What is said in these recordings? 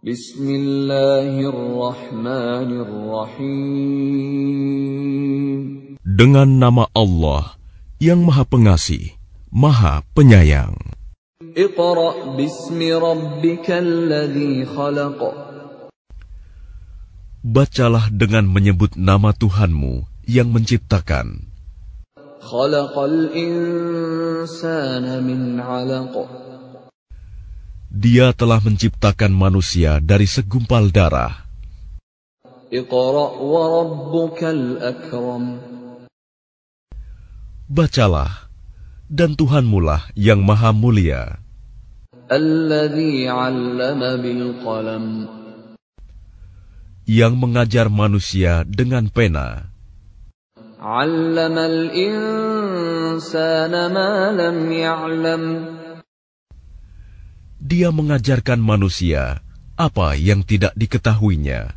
Bismillahirrahmanirrahim. Dengan nama Allah yang Maha Pengasih, Maha Penyayang. Iqra bismi rabbikal khalaq. Bacalah dengan menyebut nama Tuhanmu yang menciptakan. Khalaqal insana min 'alaq. Dia telah menciptakan manusia dari segumpal darah. Bacalah, dan Tuhanmu lah yang maha mulia. Yang mengajar manusia dengan pena. Dia mengajarkan manusia apa yang tidak diketahuinya.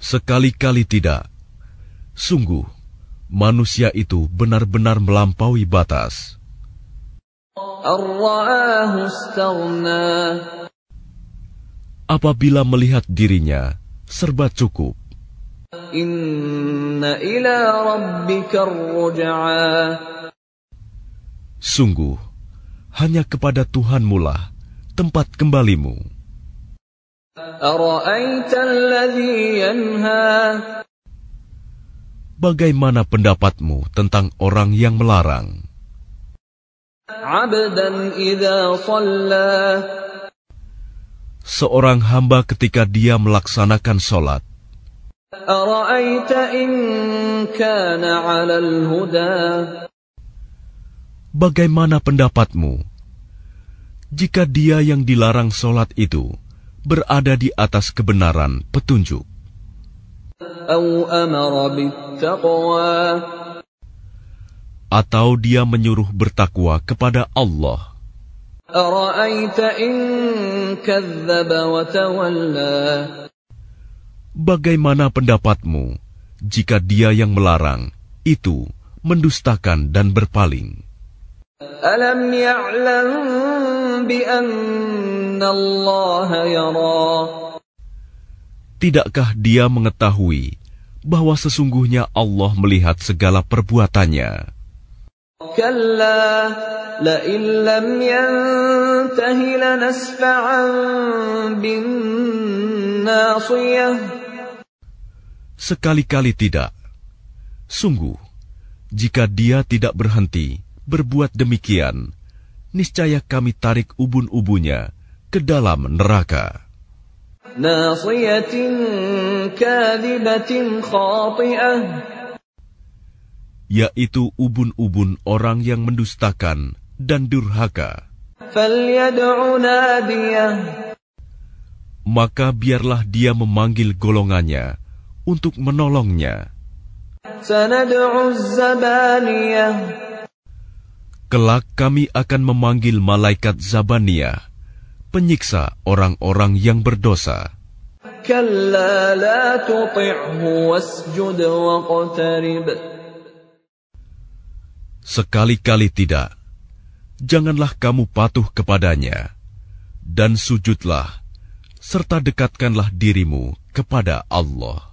Sekali-kali tidak. Sungguh, manusia itu benar-benar melampaui batas. Apabila melihat dirinya, serba cukup. Sungguh, hanya kepada Tuhanmu lah tempat kembalimu. Bagaimana pendapatmu tentang orang yang melarang? Seorang hamba ketika dia melaksanakan sholat. Bagaimana pendapatmu jika dia yang dilarang sholat itu berada di atas kebenaran petunjuk? Atau dia menyuruh bertakwa kepada Allah? Bagaimana pendapatmu jika dia yang melarang itu mendustakan dan berpaling? Alam ya'lam Tidakkah dia mengetahui bahwa sesungguhnya Allah melihat segala perbuatannya? Sekali-kali tidak. Sungguh, jika dia tidak berhenti berbuat demikian, niscaya kami tarik ubun-ubunnya ke dalam neraka. Yaitu ubun-ubun orang yang mendustakan dan durhaka. Maka biarlah dia memanggil golongannya untuk menolongnya. Kelak kami akan memanggil malaikat Zabaniyah, penyiksa orang-orang yang berdosa. Sekali-kali tidak, janganlah kamu patuh kepadanya, dan sujudlah, serta dekatkanlah dirimu kepada Allah.